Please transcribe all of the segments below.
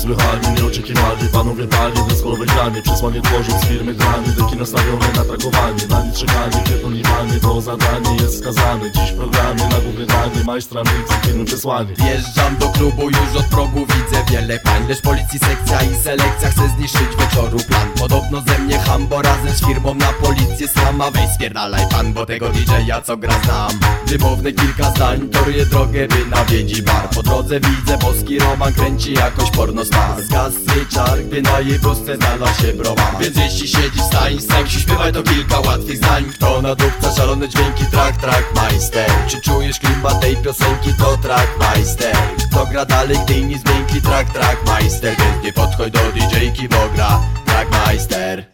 Niesłychanie, nieoczekiwanie, panowie panie Deskolowe granie, przesłanie tworzył z firmy granie. Deki nastawione na trakowanie Na nic czekanie, pierdoliwanie To zadanie jest skazane. Dziś w programie na główne danie Majstra mix, firmy przesłanie Wjeżdżam do klubu, już od progu widzę wiele pań. Lecz policji sekcja i selekcja chce zniszczyć wieczoru plan. Podobno ze mnie hambo razem z firmą na policję sama Weź spierdalaj pan, bo tego DJ-a co gra znam. Dymowne kilka zdań, toruję drogę by nawiedzić bar. Po drodze widzę boski roman, kręci jakoś porno star Zgasł czar, gdy na jej bluzce znalazł się browa Więc jeśli siedzi stań, stań, śpiewaj to kilka łatwych zdań. Kto nadupca szalone dźwięki, trak, trak, majster. Czy czujesz klimat tej piosenki, to trak, majster. Kto gra dalej, gdy nie zmiękli, trak, trak, majster. Więc nie podchodź do DJ-ki, bo gra, trak, majster.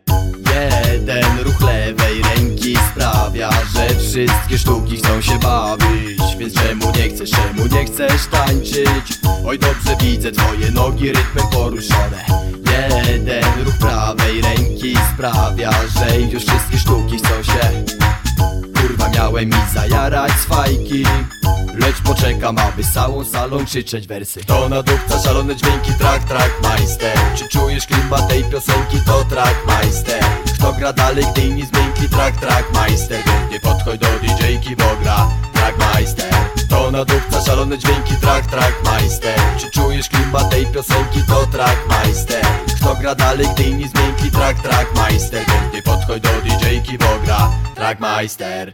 Jeden ruch lewej ręki sprawia, że wszystkie sztuki chcą się bawić. Więc czemu chcesz, czemu nie chcesz tańczyć? Oj dobrze widzę twoje nogi rytmem poruszone. Jeden ruch prawej ręki sprawia, że już wszystkie sztuki chcą się Kurwa miałem mi zajarać z fajki. Lecz poczekam, aby całą salą krzyczeć wersy. To nadupca szalone dźwięki, trak, trak, majster. Czy czujesz klimat tej piosenki, to trak, majster. Kto gra dalej, gdy nie zmiękli, trak, trak, majster. Więc nie podchodź do To nadupca szalone dźwięki, trak, trak, majster. Czy czujesz klimat tej piosenki, to trak, majster. Kto gra dalej, gdy nie zmiękli, trak, trak, majster. Więc nie podchodź do DJ-ki, bo gra, trak, majster